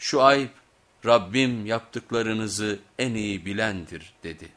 Şuayb Rabbim yaptıklarınızı en iyi bilendir dedi.